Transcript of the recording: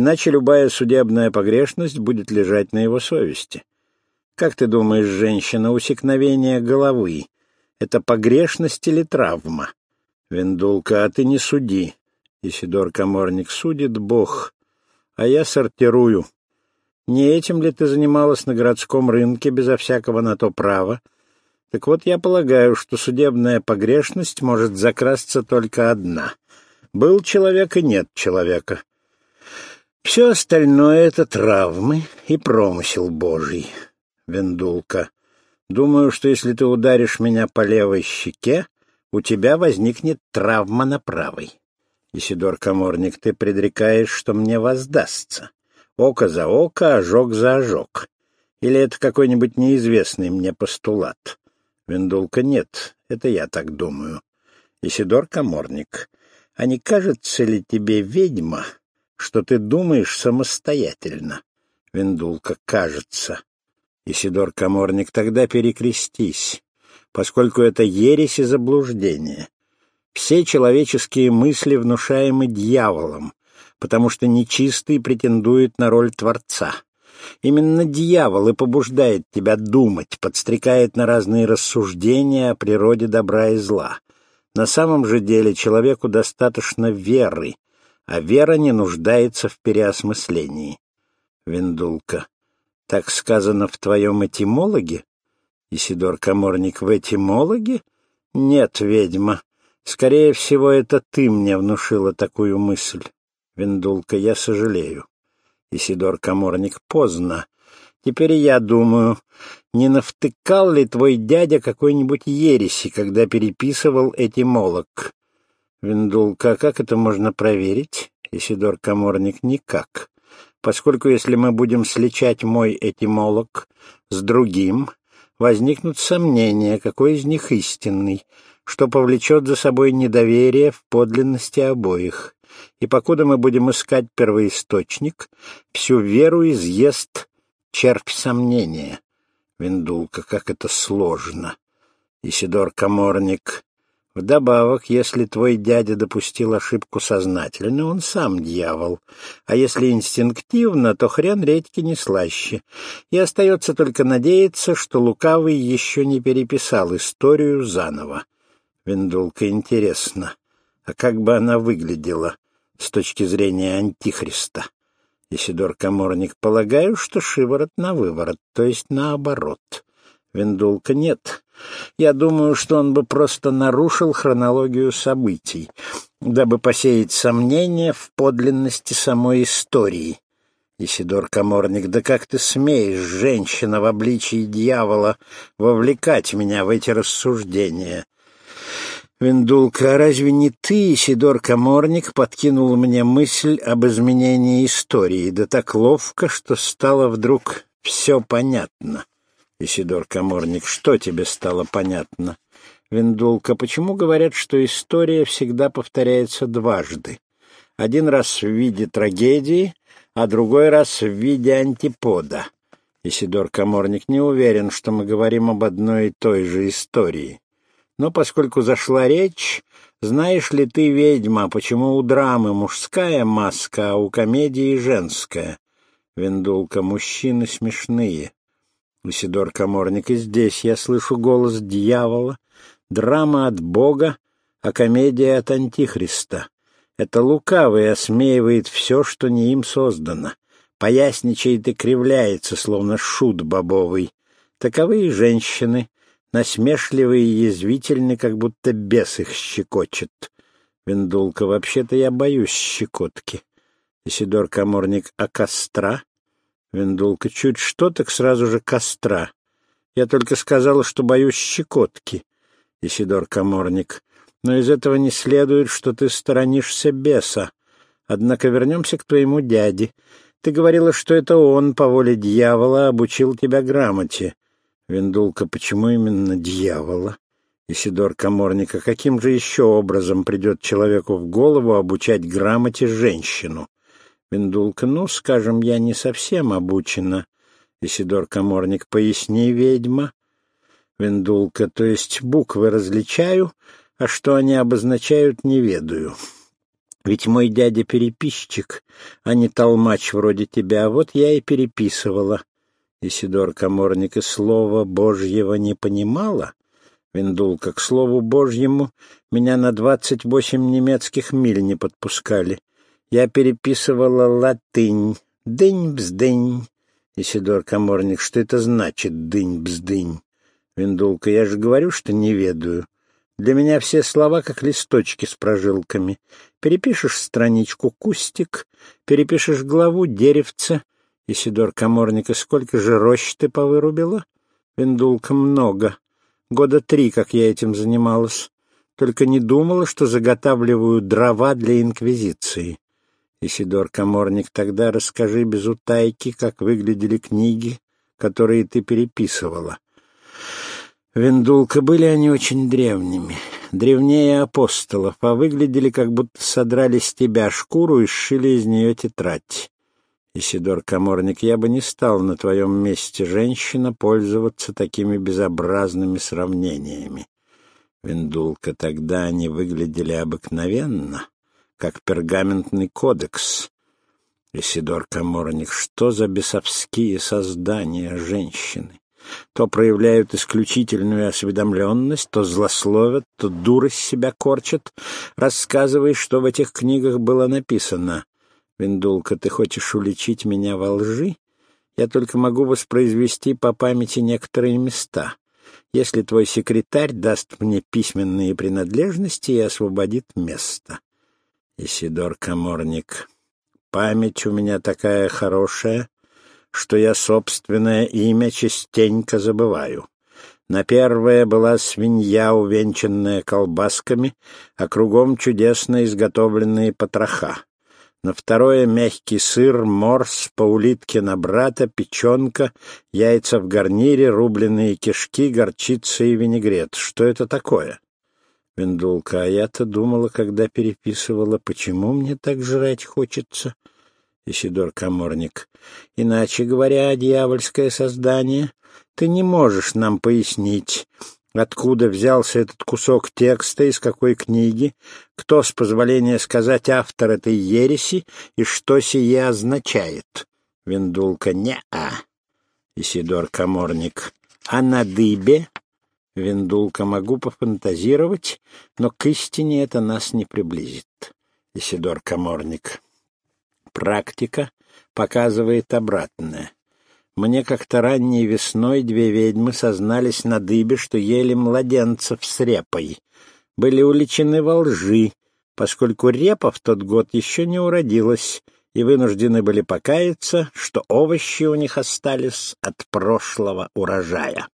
Иначе любая судебная погрешность будет лежать на его совести. Как ты думаешь, женщина, усекновение головы — это погрешность или травма? Вендулка, а ты не суди. Исидор Каморник судит Бог, а я сортирую. Не этим ли ты занималась на городском рынке безо всякого на то права? Так вот, я полагаю, что судебная погрешность может закрасться только одна. Был человек и нет человека. Все остальное — это травмы и промысел Божий. Вендулка. Думаю, что если ты ударишь меня по левой щеке, у тебя возникнет травма на правой. Исидор Каморник, ты предрекаешь, что мне воздастся. Око за око, ожог за ожог. Или это какой-нибудь неизвестный мне постулат? Вендулка, нет, это я так думаю. Исидор Каморник, а не кажется ли тебе, ведьма, что ты думаешь самостоятельно? Вендулка, кажется. Исидор Каморник, тогда перекрестись, поскольку это ересь и заблуждение. Все человеческие мысли внушаемы дьяволом, потому что нечистый претендует на роль Творца. Именно дьявол и побуждает тебя думать, подстрекает на разные рассуждения о природе добра и зла. На самом же деле человеку достаточно веры, а вера не нуждается в переосмыслении. Виндулка. Так сказано в твоем этимологе? Исидор Каморник в этимологе? Нет, ведьма. Скорее всего, это ты мне внушила такую мысль. Виндулка, я сожалею. Исидор Каморник, поздно. Теперь я думаю, не навтыкал ли твой дядя какой-нибудь ереси, когда переписывал этимолог? Виндулка, как это можно проверить? Исидор Каморник, никак. Поскольку если мы будем сличать мой этимолог с другим, возникнут сомнения, какой из них истинный, что повлечет за собой недоверие в подлинности обоих. И покуда мы будем искать первоисточник, всю веру изъест черпь сомнения. Виндулка, как это сложно. Исидор Каморник, Вдобавок, если твой дядя допустил ошибку сознательно, он сам дьявол, а если инстинктивно, то хрен редьки не слаще, и остается только надеяться, что лукавый еще не переписал историю заново. Виндулка, интересно, а как бы она выглядела с точки зрения Антихриста? Исидор Каморник, полагаю, что шиворот на выворот, то есть наоборот. Виндулка, нет. Я думаю, что он бы просто нарушил хронологию событий, дабы посеять сомнения в подлинности самой истории. Исидор Каморник, да как ты смеешь, женщина в обличии дьявола, вовлекать меня в эти рассуждения? Виндулка, а разве не ты, Исидор Каморник, подкинул мне мысль об изменении истории, да так ловко, что стало вдруг все понятно? Исидор Каморник, что тебе стало понятно? Виндулка, почему говорят, что история всегда повторяется дважды? Один раз в виде трагедии, а другой раз в виде антипода. Исидор Каморник не уверен, что мы говорим об одной и той же истории. Но поскольку зашла речь, знаешь ли ты, ведьма, почему у драмы мужская маска, а у комедии женская? Виндулка, мужчины смешные. Исидор Каморник, и здесь я слышу голос дьявола, драма от Бога, а комедия от Антихриста. Это лукавый осмеивает все, что не им создано, поясничает и кривляется, словно шут бобовый. Таковы и женщины, насмешливые и язвительны, как будто бес их щекочет. Виндулка, вообще-то я боюсь щекотки. Исидор Каморник, а костра? Виндулка, чуть что, так сразу же костра. Я только сказала, что боюсь щекотки. Исидор Каморник, но из этого не следует, что ты сторонишься беса. Однако вернемся к твоему дяде. Ты говорила, что это он по воле дьявола обучил тебя грамоте. Виндулка, почему именно дьявола? Исидор Каморника, каким же еще образом придет человеку в голову обучать грамоте женщину? Виндулка, ну, скажем, я не совсем обучена. Исидор Каморник, поясни, ведьма. Виндулка, то есть буквы различаю, а что они обозначают, не ведаю. Ведь мой дядя переписчик, а не толмач вроде тебя, а вот я и переписывала. Исидор Каморник и слова Божьего не понимала. Виндулка, к слову Божьему, меня на двадцать восемь немецких миль не подпускали. Я переписывала латынь. Дынь-бздынь. Исидор Каморник, что это значит дынь-бздынь? Виндулка, я же говорю, что не ведаю. Для меня все слова как листочки с прожилками. Перепишешь страничку «кустик», перепишешь главу «деревце». Исидор Каморника, сколько же рощ ты повырубила? Виндулка, много. Года три, как я этим занималась. Только не думала, что заготавливаю дрова для инквизиции. Исидор Каморник, тогда расскажи без утайки, как выглядели книги, которые ты переписывала. Вендулка, были они очень древними, древнее апостолов, а выглядели, как будто содрали с тебя шкуру и сшили из нее тетрадь. Исидор Каморник, я бы не стал на твоем месте, женщина, пользоваться такими безобразными сравнениями. Вендулка, тогда они выглядели обыкновенно, как пергаментный кодекс. Исидор Каморник, что за бесовские создания женщины? то проявляют исключительную осведомленность, то злословят, то дурость себя корчат, рассказывая, что в этих книгах было написано. Виндулка, ты хочешь уличить меня во лжи? Я только могу воспроизвести по памяти некоторые места. Если твой секретарь даст мне письменные принадлежности и освободит место. Исидор Каморник, память у меня такая хорошая, что я собственное имя частенько забываю. На первое была свинья, увенчанная колбасками, а кругом чудесно изготовленные потроха. На второе — мягкий сыр, морс, по улитке на брата, печенка, яйца в гарнире, рубленые кишки, горчица и винегрет. Что это такое? Виндулка, а я-то думала, когда переписывала, почему мне так жрать хочется. Исидор Каморник. Иначе говоря, дьявольское создание, ты не можешь нам пояснить, откуда взялся этот кусок текста, из какой книги, кто, с позволения сказать, автор этой ереси и что сие означает. Виндулка. Не-а. Исидор Каморник. А на дыбе? Виндулка. Могу пофантазировать, но к истине это нас не приблизит. Исидор Каморник. Практика показывает обратное. Мне как-то ранней весной две ведьмы сознались на дыбе, что ели младенцев с репой. Были уличены во лжи, поскольку репа в тот год еще не уродилась, и вынуждены были покаяться, что овощи у них остались от прошлого урожая.